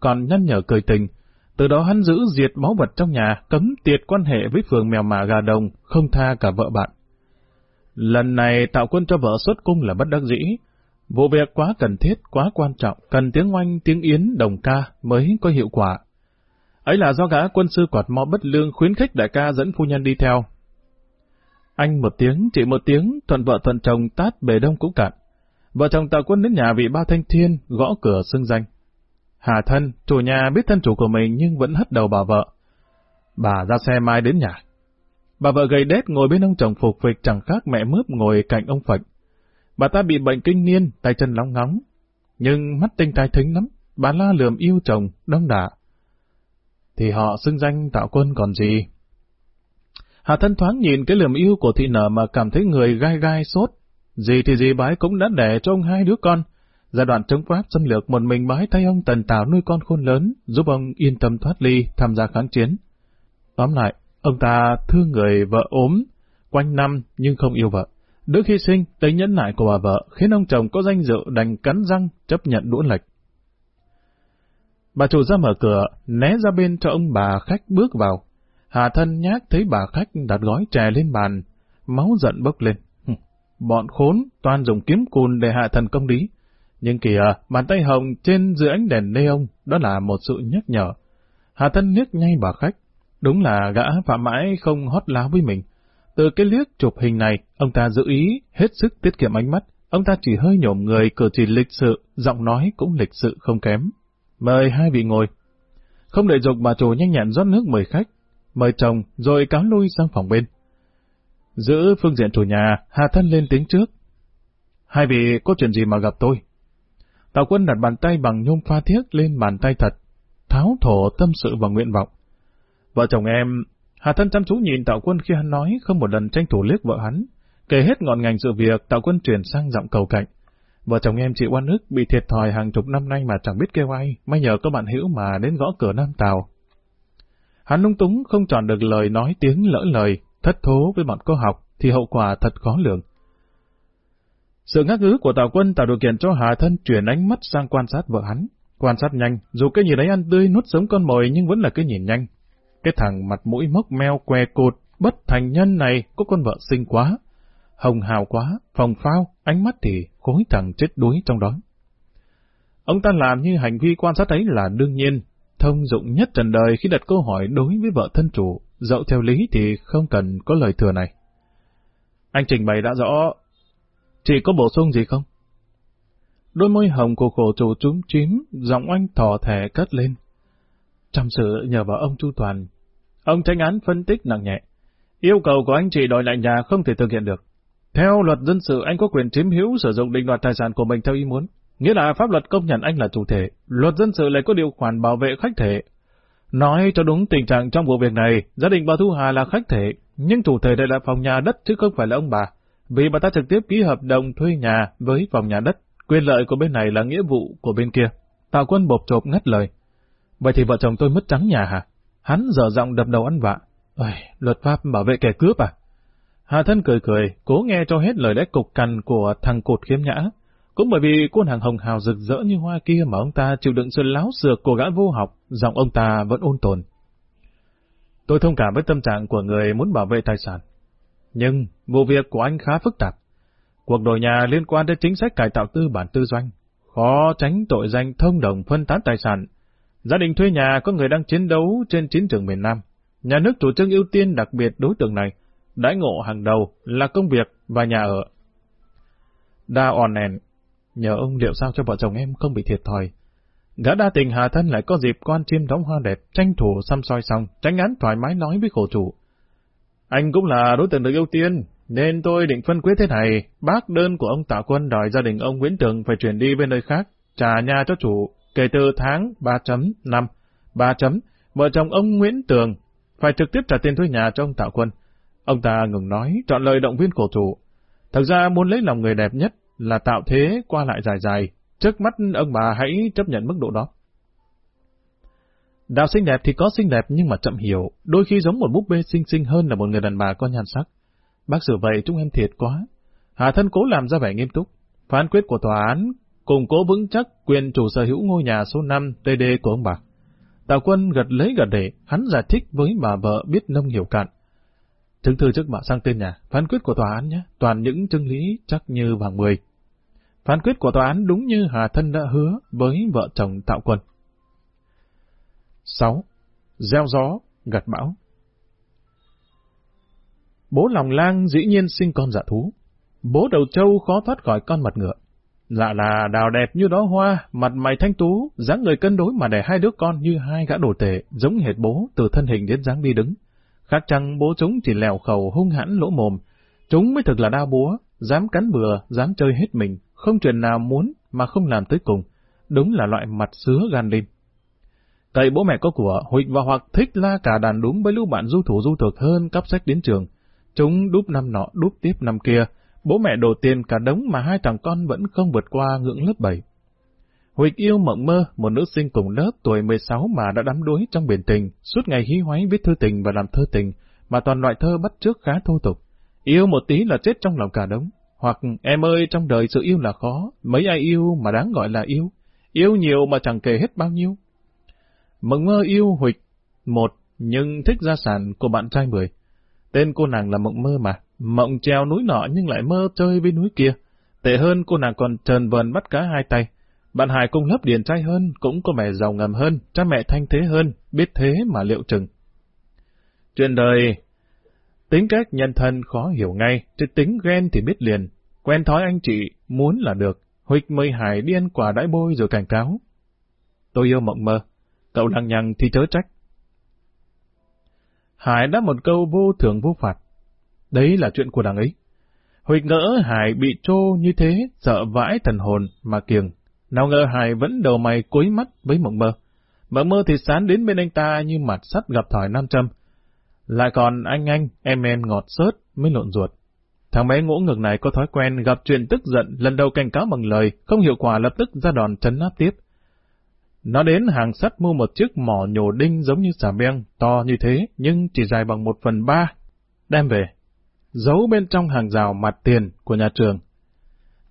còn nhăn nhở cười tình. Từ đó hắn giữ diệt máu vật trong nhà, cấm tiệt quan hệ với phường mèo mả gà đồng, không tha cả vợ bạn. Lần này tạo quân cho vợ xuất cung là bất đắc dĩ. Vụ việc quá cần thiết, quá quan trọng, cần tiếng oanh, tiếng yến, đồng ca mới có hiệu quả. Ấy là do gã quân sư quạt mò bất lương khuyến khích đại ca dẫn phu nhân đi theo, anh một tiếng, chị một tiếng, thuận vợ thuận chồng tát bề đông cũng cạn. Vợ chồng tạo quân đến nhà vị ba thanh thiên, gõ cửa xưng danh. Hà thân, chủ nhà biết thân chủ của mình nhưng vẫn hất đầu bà vợ. Bà ra xe mai đến nhà. Bà vợ gầy đét ngồi bên ông chồng phục phịch chẳng khác mẹ mướp ngồi cạnh ông Phật. Bà ta bị bệnh kinh niên, tay chân lóng ngóng. Nhưng mắt tinh tai thính lắm, bà la lườm yêu chồng, đông đả. Thì họ xưng danh tạo quân còn gì? Hà thân thoáng nhìn cái lườm yêu của thị nở mà cảm thấy người gai gai sốt. Gì thì gì bái cũng đã đẻ cho ông hai đứa con. Giai đoạn chống Pháp xâm lược một mình bái tay ông tần tảo nuôi con khôn lớn, giúp ông yên tâm thoát ly, tham gia kháng chiến. Tóm lại, ông ta thương người vợ ốm, quanh năm nhưng không yêu vợ. Đứa hy sinh, tính nhẫn nại của bà vợ khiến ông chồng có danh dự đành cắn răng chấp nhận đũa lệch. Bà chủ ra mở cửa, né ra bên cho ông bà khách bước vào. Hà thân nhát thấy bà khách đặt gói chè lên bàn, máu giận bốc lên. Bọn khốn toàn dùng kiếm cùn để hạ thần công lý. Nhưng kìa, bàn tay hồng trên dưới ánh đèn neon, đó là một sự nhắc nhở. Hà Tân liếc ngay bà khách. Đúng là gã phạm mãi không hót láo với mình. Từ cái liếc chụp hình này, ông ta giữ ý, hết sức tiết kiệm ánh mắt. Ông ta chỉ hơi nhổm người, cử chỉ lịch sự, giọng nói cũng lịch sự không kém. Mời hai vị ngồi. Không đợi dục bà chủ nhanh nhẹn rót nước mời khách, mời chồng, rồi cáo lui sang phòng bên. Giữ phương diện chủ nhà, Hà Thân lên tiếng trước. Hai vị có chuyện gì mà gặp tôi? Tào quân đặt bàn tay bằng nhôm pha thiết lên bàn tay thật, tháo thổ tâm sự và nguyện vọng. Vợ chồng em, Hà Thân chăm chú nhìn Tạo Quân khi hắn nói không một lần tranh thủ liếc vợ hắn. Kể hết ngọn ngành sự việc, Tạo Quân chuyển sang giọng cầu cạnh. Vợ chồng em chịu oan ức bị thiệt thòi hàng chục năm nay mà chẳng biết kêu ai, may nhờ có bạn hữu mà đến gõ cửa Nam Tàu. Hắn lung túng không chọn được lời nói tiếng lỡ lời, thất thố với bọn cô học, thì hậu quả thật khó lường. Sự ngắc ngứ của Tào Quân tạo điều kiện cho Hà Thân chuyển ánh mắt sang quan sát vợ hắn. Quan sát nhanh, dù cái nhìn ấy ăn tươi nuốt sống con mồi nhưng vẫn là cái nhìn nhanh. Cái thằng mặt mũi mốc meo que cột, bất thành nhân này có con vợ xinh quá, hồng hào quá, phòng phao, ánh mắt thì khối thằng chết đuối trong đó. Ông ta làm như hành vi quan sát ấy là đương nhiên, thông dụng nhất trần đời khi đặt câu hỏi đối với vợ thân chủ, dẫu theo lý thì không cần có lời thừa này. Anh trình bày đã rõ, chị có bổ sung gì không? Đôi môi hồng của khổ chủ trúng chím, giọng anh thỏ thẻ cất lên. Trong sự nhờ vào ông Chu Toàn, ông tranh án phân tích nặng nhẹ. Yêu cầu của anh chị đòi lại nhà không thể thực hiện được. Theo luật dân sự, anh có quyền chiếm hữu sử dụng định đoạt tài sản của mình theo ý muốn. Nghĩa là pháp luật công nhận anh là chủ thể. Luật dân sự lại có điều khoản bảo vệ khách thể. Nói cho đúng tình trạng trong vụ việc này, gia đình bà Thu Hà là khách thể, nhưng chủ thể đây là phòng nhà đất chứ không phải là ông bà. Vì bà ta trực tiếp ký hợp đồng thuê nhà với phòng nhà đất, quyền lợi của bên này là nghĩa vụ của bên kia. Tào quân bộp chộp ngắt lời. Vậy thì vợ chồng tôi mất trắng nhà hả? Hắn dở giọng đập đầu ăn vạ. Ôi, luật pháp bảo vệ kẻ cướp à? Hà thân cười cười, cố nghe cho hết lời lẽ cục cằn của thằng cột khiếm nhã. Cũng bởi vì quân hàng hồng hào rực rỡ như hoa kia mà ông ta chịu đựng sự láo xược của gã vô học, giọng ông ta vẫn ôn tồn. Tôi thông cảm với tâm trạng của người muốn bảo vệ tài sản. Nhưng, vụ việc của anh khá phức tạp. Cuộc đổi nhà liên quan đến chính sách cải tạo tư bản tư doanh. Khó tránh tội danh thông đồng phân tán tài sản. Gia đình thuê nhà có người đang chiến đấu trên chiến trường miền Nam. Nhà nước chủ trương ưu tiên đặc biệt đối tượng này đãi ngộ hàng đầu là công việc và nhà ở. Đa on ẻn, nhờ ông liệu sao cho vợ chồng em không bị thiệt thòi. Gã đa tình hà thân lại có dịp quan chim đóng hoa đẹp, tranh thủ xăm soi xong, tránh án thoải mái nói với khổ chủ. Anh cũng là đối tượng được ưu tiên, nên tôi định phân quyết thế này, bác đơn của ông Tạ Quân đòi gia đình ông Nguyễn Tường phải chuyển đi bên nơi khác, trả nhà cho chủ, kể từ tháng 3.5, 3 chấm, vợ chồng ông Nguyễn Tường phải trực tiếp trả tiền thuê nhà cho ông Tạ Quân. Ông ta ngừng nói, chọn lời động viên cổ chủ. Thật ra muốn lấy lòng người đẹp nhất là tạo thế qua lại dài dài, trước mắt ông bà hãy chấp nhận mức độ đó. Đạo xinh đẹp thì có xinh đẹp nhưng mà chậm hiểu, đôi khi giống một búp bê xinh xinh hơn là một người đàn bà có nhan sắc. Bác xử vậy chúng em thiệt quá. Hà thân cố làm ra vẻ nghiêm túc. Phán quyết của tòa án củng cố vững chắc quyền chủ sở hữu ngôi nhà số 5 TD của ông bà. Tào quân gật lấy gật để, hắn giải thích với bà vợ biết nông hiểu cạn. Chứng thư trước mạ sang tên nhà, phán quyết của tòa án nhé, toàn những chân lý chắc như vàng mười. Phán quyết của tòa án đúng như Hà Thân đã hứa với vợ chồng Tạo Quân. 6. Gieo gió, gặt bão Bố lòng lang dĩ nhiên sinh con dạ thú. Bố đầu trâu khó thoát khỏi con mặt ngựa. Lạ là đào đẹp như đó hoa, mặt mày thanh tú, dáng người cân đối mà đẻ hai đứa con như hai gã đồ tệ, giống hệt bố từ thân hình đến dáng đi đứng. Khác chăng bố chúng chỉ lèo khẩu hung hãn lỗ mồm. Chúng mới thực là đa búa, dám cắn bừa, dám chơi hết mình, không chuyện nào muốn mà không làm tới cùng. Đúng là loại mặt sứa gan lim. Cậy bố mẹ có của, Huỳnh và hoặc thích la cả đàn đúng với lũ bạn du thủ du thực hơn cắp sách đến trường. Chúng đúp năm nọ, đúp tiếp năm kia. Bố mẹ đổ tiền cả đống mà hai thằng con vẫn không vượt qua ngưỡng lớp 7. Huỳnh yêu mộng mơ, một nữ sinh cùng lớp tuổi 16 mà đã đắm đuối trong biển tình, suốt ngày hí hoáy viết thư tình và làm thơ tình, mà toàn loại thơ bắt trước khá thô tục. Yêu một tí là chết trong lòng cả đống. Hoặc em ơi trong đời sự yêu là khó, mấy ai yêu mà đáng gọi là yêu. Yêu nhiều mà chẳng kể hết bao nhiêu. Mộng mơ yêu Huỵch. Một, nhưng thích gia sản của bạn trai Mười. Tên cô nàng là Mộng Mơ mà, Mộng treo núi nọ nhưng lại mơ chơi với núi kia. Tệ hơn cô nàng còn trần vần bắt cá hai tay. Bạn Hải cung lớp điền trai hơn, cũng có mẹ giàu ngầm hơn, cha mẹ thanh thế hơn, biết thế mà liệu chừng. Chuyện đời, tính cách nhân thân khó hiểu ngay, chứ tính ghen thì biết liền. Quen thói anh chị, muốn là được. Huịch mời Hải đi ăn quả đãi bôi rồi cảnh cáo. Tôi yêu mộng mơ, cậu lằng nhằng thì chớ trách. Hải đã một câu vô thưởng vô phạt. Đấy là chuyện của đằng ấy. Huỵch ngỡ Hải bị trô như thế, sợ vãi thần hồn mà kiềng. Nào ngờ Hải vẫn đầu mày cúi mắt với mộng mơ. Mộng mơ thì sán đến bên anh ta như mặt sắt gặp thỏi nam châm. Lại còn anh anh, em em ngọt sớt mới lộn ruột. Thằng bé ngỗ ngược này có thói quen gặp chuyện tức giận, lần đầu cảnh cáo bằng lời, không hiệu quả lập tức ra đòn chấn áp tiếp. Nó đến hàng sắt mua một chiếc mỏ nhổ đinh giống như xà beng, to như thế, nhưng chỉ dài bằng một phần ba. Đem về, giấu bên trong hàng rào mặt tiền của nhà trường.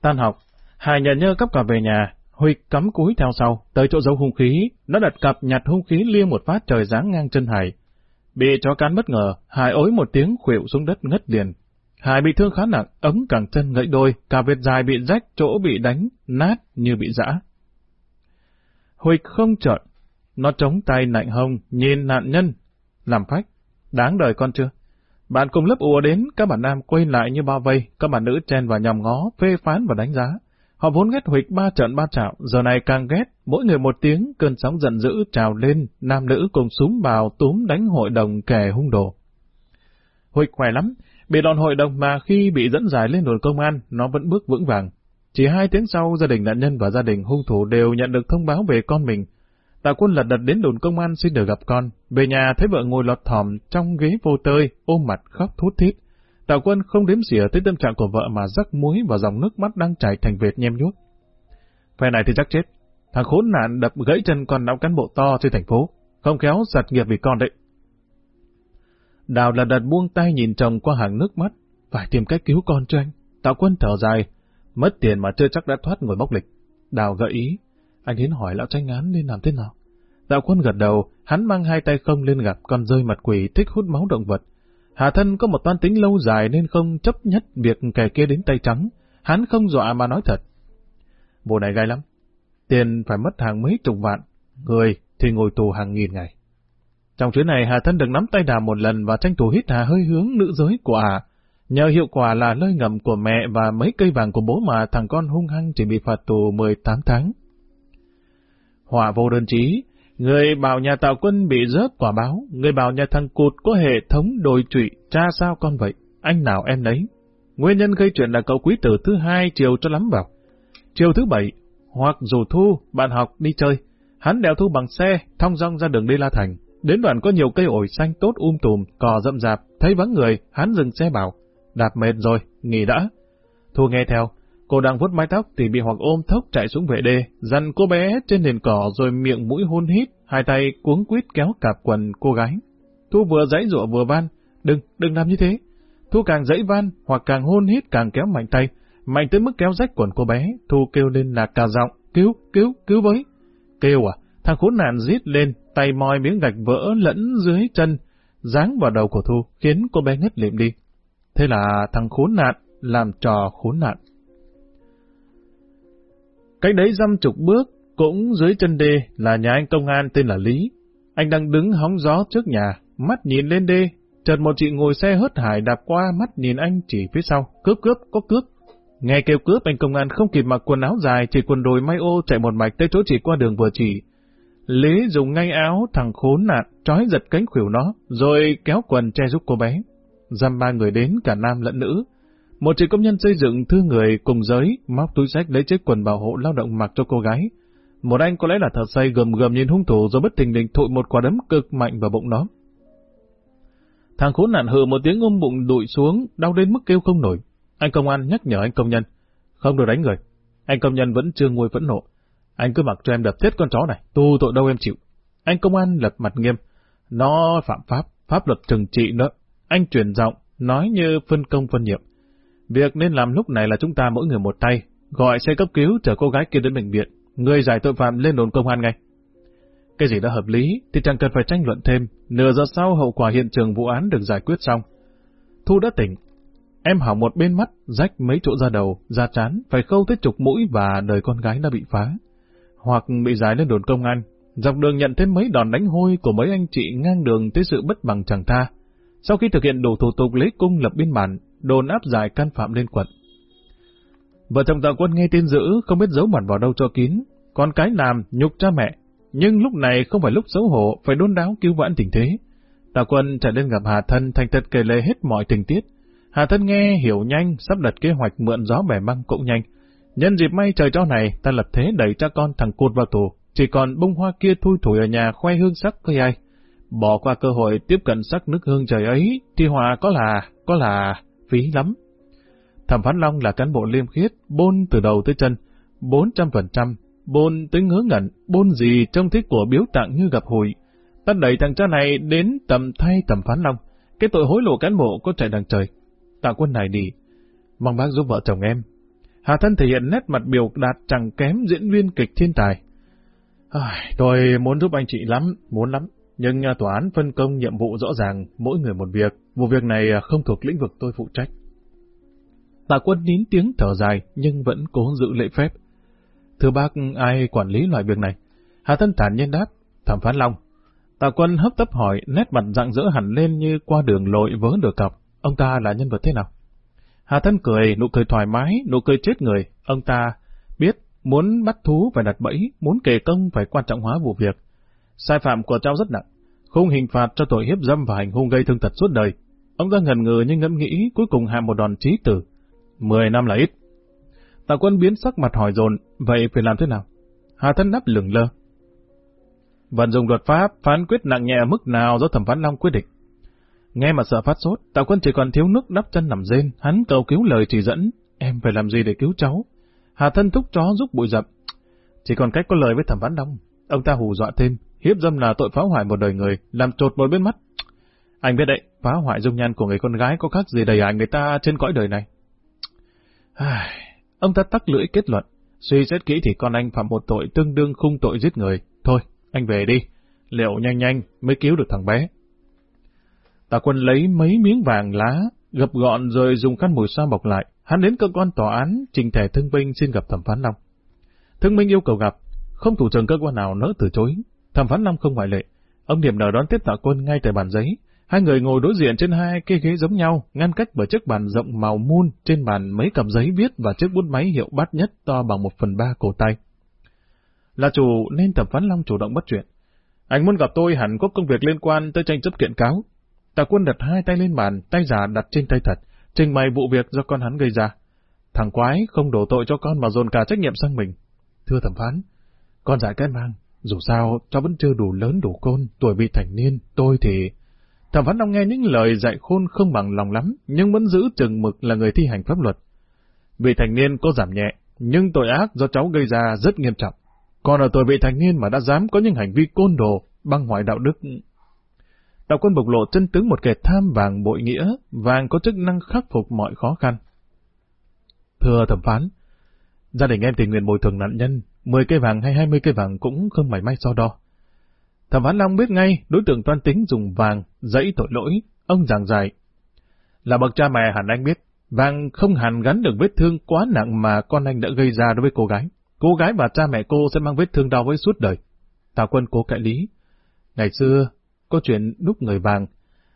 Tan học, Hải nhận nhơ cấp cả về nhà, Huy cắm cúi theo sau, tới chỗ giấu hung khí, nó đặt cặp nhặt hung khí liêng một phát trời giáng ngang chân Hải. Bị chó cán bất ngờ, Hải ối một tiếng khuỵu xuống đất ngất liền. Hải bị thương khá nặng, ấm cẳng chân gãy đôi, cả vết dài bị rách, chỗ bị đánh, nát như bị giã. Huỵch không trợn, nó chống tay nạnh hông, nhìn nạn nhân, làm phách, đáng đời con chưa? Bạn cùng lớp ùa đến, các bạn nam quay lại như bao vây, các bạn nữ chen vào nhòm ngó, phê phán và đánh giá. Họ vốn ghét Huỵch ba trận ba trạo, giờ này càng ghét, mỗi người một tiếng, cơn sóng giận dữ trào lên, nam nữ cùng súng bào túm đánh hội đồng kẻ hung đồ. Huỵch khỏe lắm, bị đòn hội đồng mà khi bị dẫn giải lên đồn công an, nó vẫn bước vững vàng. Chỉ hai tiếng sau, gia đình nạn nhân và gia đình hung thủ đều nhận được thông báo về con mình. Tạ quân lật đật đến đồn công an xin được gặp con, về nhà thấy vợ ngồi lọt thỏm trong ghế vô tơi, ôm mặt khóc thút thít. Tạ quân không đếm xỉa tới tâm trạng của vợ mà rắc muối vào dòng nước mắt đang chảy thành vệt nhem nhuốc. Phe này thì chắc chết. Thằng khốn nạn đập gãy chân con lão cán bộ to trên thành phố. Không khéo giặt nghiệp vì con đấy. Đào là đật buông tay nhìn chồng qua hàng nước mắt. Phải tìm cách cứu con cho anh. Tạ quân thở dài. Mất tiền mà chưa chắc đã thoát ngồi bóc lịch. Đào gợi ý. Anh Hiến hỏi lão tranh án nên làm thế nào? Đạo quân gật đầu, hắn mang hai tay không lên gặp con rơi mặt quỷ thích hút máu động vật. Hà thân có một toan tính lâu dài nên không chấp nhất việc kẻ kia đến tay trắng. Hắn không dọa mà nói thật. Bộ này gai lắm. Tiền phải mất hàng mấy chục vạn, người thì ngồi tù hàng nghìn ngày. Trong chuyến này Hà Thân được nắm tay đà một lần và tranh thủ hít hà hơi hướng nữ giới của à. Nhờ hiệu quả là lời ngầm của mẹ và mấy cây vàng của bố mà thằng con hung hăng chỉ bị phạt tù 18 tháng. Hỏa vô đơn chí, người bảo nhà tạo quân bị rớt quả báo, người bảo nhà thằng cụt có hệ thống đồi trụy, cha sao con vậy, anh nào em nấy. Nguyên nhân gây chuyện là cậu quý tử thứ hai chiều cho lắm vào. Chiều thứ bảy, hoặc dù thu, bạn học đi chơi, hắn đèo thu bằng xe, thong dong ra đường đi La Thành. Đến đoạn có nhiều cây ổi xanh tốt um tùm, cò rậm rạp, thấy vắng người, hắn dừng xe bảo, đạp mệt rồi, nghỉ đã. Thu nghe theo, cô đang vuốt mái tóc thì bị hoặc ôm thốc chạy xuống vệ đê, dằn cô bé trên nền cỏ rồi miệng mũi hôn hít, hai tay cuống quýt kéo cạp quần cô gái. Thu vừa giãy giụa vừa van, đừng, đừng làm như thế. Thu càng dãy van hoặc càng hôn hít càng kéo mạnh tay, mạnh tới mức kéo rách quần cô bé, Thu kêu lên là cả giọng, cứu, cứu, cứu với. Kêu à, thằng khốn nạn rít lên, tay moi miếng gạch vỡ lẫn dưới chân, giáng vào đầu của Thu, khiến cô bé ngất lịm đi. Thế là thằng khốn nạn làm trò khốn nạn. Cách đấy dăm chục bước, cũng dưới chân đê là nhà anh công an tên là Lý. Anh đang đứng hóng gió trước nhà, mắt nhìn lên đê, chợt một chị ngồi xe hớt hải đạp qua mắt nhìn anh chỉ phía sau, cướp cướp, có cướp. Nghe kêu cướp anh công an không kịp mặc quần áo dài, chỉ quần đồi may ô chạy một mạch tới chỗ chị qua đường vừa chỉ. Lý dùng ngay áo thằng khốn nạn, trói giật cánh khuỷu nó, rồi kéo quần che giúp cô bé. Dăm ba người đến cả nam lẫn nữ. Một chị công nhân xây dựng thư người cùng giới, móc túi sách lấy chiếc quần bảo hộ lao động mặc cho cô gái. Một anh có lẽ là thợ xây gầm gầm nhìn hung thủ rồi bất tình đình thụi một quả đấm cực mạnh vào bụng nó. Thằng khốn nạn hừ một tiếng ôm bụng đụi xuống, đau đến mức kêu không nổi. Anh công an nhắc nhở anh công nhân. Không được đánh người. Anh công nhân vẫn chưa nguôi phẫn nộ. Anh cứ mặc cho em đập chết con chó này, tu tội đâu em chịu. Anh công an lật mặt nghiêm. Nó phạm pháp, pháp luật trừng trị nữa. Anh truyền giọng, nói như phân công phân nhiệm. Việc nên làm lúc này là chúng ta mỗi người một tay, gọi xe cấp cứu chở cô gái kia đến bệnh viện, người giải tội phạm lên đồn công an ngay. Cái gì đã hợp lý thì chẳng cần phải tranh luận thêm, nửa giờ sau hậu quả hiện trường vụ án được giải quyết xong. Thu đã tỉnh. Em hỏng một bên mắt, rách mấy chỗ da đầu, da chán, phải khâu tới chục mũi và đời con gái đã bị phá. Hoặc bị giải lên đồn công an, dọc đường nhận thêm mấy đòn đánh hôi của mấy anh chị ngang đường tới sự bất bằng chẳng tha. Sau khi thực hiện đủ thủ tục lấy cung lập biên bản, đồn áp giải can phạm lên quận. Vợ chồng tạo Quân nghe tin dữ, không biết giấu mặt vào đâu cho kín, còn cái làm nhục cha mẹ. Nhưng lúc này không phải lúc xấu hổ, phải đôn đáo cứu vãn tình thế. tào Quân chạy lên gặp Hà Thân thành thật kể lệ hết mọi tình tiết. Hà Thân nghe hiểu nhanh, sắp đặt kế hoạch mượn gió bẻ măng cũng nhanh. Nhân dịp may trời cho này, ta lập thế đẩy cha con thằng cột vào tù, chỉ còn bông hoa kia thui thủi ở nhà khoe hương sắc với ai. Bỏ qua cơ hội tiếp cận sắc nước hương trời ấy, thì hòa có là, có là, phí lắm. Thẩm Phán Long là cán bộ liêm khiết, bôn từ đầu tới chân, 400%, bôn tới ngớ ngẩn, bôn gì trong thích của biếu tặng như gặp hụi. Ta đẩy thằng cha này đến tầm thay Thẩm Phán Long, cái tội hối lộ cán bộ có chạy đằng trời. Tạ quân này đi, mong bác giúp vợ chồng em. Hà Thân thể hiện nét mặt biểu đạt chẳng kém diễn viên kịch thiên tài. tôi muốn giúp anh chị lắm, muốn lắm. Nhưng à, tòa án phân công nhiệm vụ rõ ràng, mỗi người một việc. Vụ việc này à, không thuộc lĩnh vực tôi phụ trách. Tạ quân nín tiếng thở dài, nhưng vẫn cố giữ lễ phép. Thưa bác, ai quản lý loại việc này? Hà Thân thản nhiên đáp, thẩm phán Long. Tạ quân hấp tấp hỏi, nét mặt rạng rỡ hẳn lên như qua đường lội vớ được cọc. Ông ta là nhân vật thế nào? Hà Thân cười, nụ cười thoải mái, nụ cười chết người. Ông ta biết, muốn bắt thú phải đặt bẫy, muốn kề công phải quan trọng hóa vụ việc. Sai phạm của cháu rất nặng, khung hình phạt cho tội hiếp dâm và hành hung gây thương tật suốt đời. Ông ta ngần ngừ nhưng ngẫm nghĩ, cuối cùng hạ một đòn trí tử. Mười năm là ít. Tạ quân biến sắc mặt hỏi dồn, vậy phải làm thế nào? Hà thân đáp lửng lơ. Vận dụng luật pháp, phán quyết nặng nhẹ mức nào do thẩm phán Long quyết định. Nghe mà sợ phát sốt, Tạ quân chỉ còn thiếu nước đắp chân nằm rên, hắn cầu cứu lời chỉ dẫn, em phải làm gì để cứu cháu. Hà thân thúc chó giúp bụi dập. Chỉ còn cách có lời với thẩm phán Long. Ông ta hù dọa thêm, hiếp dâm là tội phá hoại một đời người, làm trột một bên mắt. Anh biết đấy, phá hoại dung nhan của người con gái có khác gì đầy hại người ta trên cõi đời này. Ông ta tắc lưỡi kết luận, suy xét kỹ thì con anh phạm một tội tương đương khung tội giết người. Thôi, anh về đi, liệu nhanh nhanh mới cứu được thằng bé. Tà quân lấy mấy miếng vàng lá, gập gọn rồi dùng khăn mùi xoa bọc lại. Hắn đến cơ quan tòa án, trình thẻ thương binh xin gặp thẩm phán Long. Thương binh yêu cầu gặp, không thủ trưởng cơ quan nào nỡ từ chối. Thẩm phán năm không ngoại lệ. Ông điểm nở đón tiếp tạ quân ngay tại bàn giấy, Hai người ngồi đối diện trên hai cái ghế giống nhau, ngăn cách bởi chiếc bàn rộng màu muôn, trên bàn mấy cặp giấy viết và chiếc bút máy hiệu bát nhất to bằng một phần ba cổ tay. Là chủ nên thẩm phán Long chủ động bắt chuyện. Anh muốn gặp tôi hẳn có công việc liên quan tới tranh chấp kiện cáo. Tạ quân đặt hai tay lên bàn, tay giả đặt trên tay thật, trình bày vụ việc do con hắn gây ra. Thằng quái không đổ tội cho con mà dồn cả trách nhiệm sang mình. Thưa thẩm phán, con giải kết mang, dù sao cháu vẫn chưa đủ lớn đủ côn, tuổi vị thành niên, tôi thì... Thẩm phán Long nghe những lời dạy khôn không bằng lòng lắm, nhưng vẫn giữ chừng mực là người thi hành pháp luật. Vị thành niên có giảm nhẹ, nhưng tội ác do cháu gây ra rất nghiêm trọng. Còn ở tuổi vị thành niên mà đã dám có những hành vi côn đồ, băng hoại đạo đức. Đạo quân bộc lộ chân tướng một kẻ tham vàng bội nghĩa, vàng có chức năng khắc phục mọi khó khăn. Thưa thẩm phán, gia đình em tình nguyện bồi thường nạn nhân, 10 cây vàng hay 20 cây vàng cũng không mảy may so đo. Thẩm Văn Long biết ngay đối tượng toan tính dùng vàng dẫy tội lỗi, ông giảng giải. Là bậc cha mẹ hẳn anh biết, vàng không hẳn gắn được vết thương quá nặng mà con anh đã gây ra đối với cô gái. Cô gái và cha mẹ cô sẽ mang vết thương đau với suốt đời. Tào quân cố cãi lý. Ngày xưa, có chuyện đúc người vàng.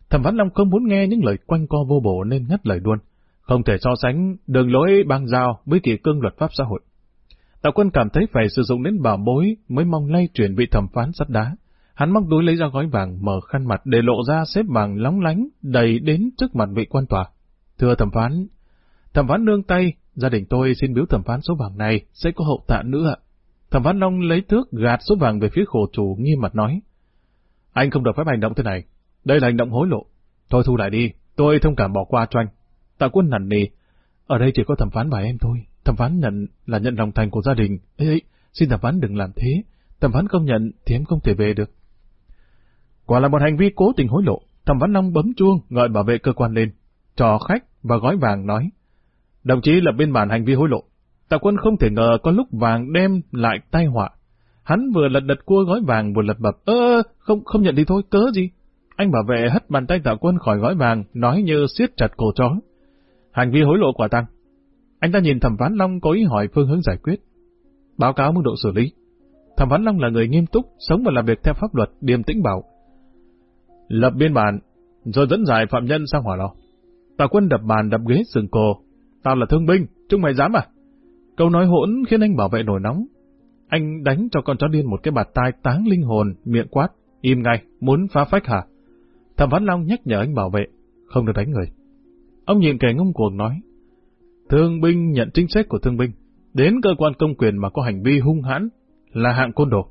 Thẩm Văn Long không muốn nghe những lời quanh co vô bổ nên ngắt lời luôn. Không thể so sánh đường lối băng giao với kỳ cương luật pháp xã hội. Tào quân cảm thấy phải sử dụng đến bảo bối mới mong lay chuyển vị thẩm phán sắt đá. Hắn móc túi lấy ra gói vàng, mở khăn mặt để lộ ra xếp vàng lóng lánh, đầy đến trước mặt vị quan tòa. Thưa thẩm phán, thẩm phán nương tay, gia đình tôi xin biếu thẩm phán số vàng này, sẽ có hậu tạ nữa Thẩm phán Long lấy thước gạt số vàng về phía khổ chủ nghiêm mặt nói. Anh không được phép hành động thế này. Đây là hành động hối lộ. Thôi thu lại đi, tôi thông cảm bỏ qua cho anh. Tạ quân nằn nì. Ở đây chỉ có thẩm phán và em thôi. Thẩm phán nhận là nhận lòng thành của gia đình. Ê, ấy, xin thẩm phán đừng làm thế. Thẩm phán không nhận thì em không thể về được. Quả là một hành vi cố tình hối lộ, thẩm phán long bấm chuông gọi bảo vệ cơ quan lên, trò khách và gói vàng nói. Đồng chí lập biên bản hành vi hối lộ. Tạ quân không thể ngờ có lúc vàng đem lại tai họa. Hắn vừa lật đật cua gói vàng vừa lật bập. Ơ, không không nhận đi thôi, cớ gì? Anh bảo vệ hất bàn tay Tạ Quân khỏi gói vàng, nói như siết chặt cổ chó. Hành vi hối lộ quả tăng. Anh ta nhìn thẩm phán Long có ý hỏi phương hướng giải quyết. Báo cáo mức độ xử lý. Thẩm phán Long là người nghiêm túc, sống và làm việc theo pháp luật, điềm tĩnh bảo. Lập biên bản, rồi dẫn giải phạm nhân sang hỏa lò. Tà Quân đập bàn đập ghế sừng cổ. Tao là thương binh, chúng mày dám à? Câu nói hỗn khiến anh bảo vệ nổi nóng. Anh đánh cho con chó điên một cái bạt tai táng linh hồn, miệng quát. Im ngay, muốn phá phách hả? Thẩm phán Long nhắc nhở anh bảo vệ, không được đánh người. Ông nhìn kẻ ngông cuồng nói, thương binh nhận chính sách của thương binh, đến cơ quan công quyền mà có hành vi hung hãn là hạng côn đồ.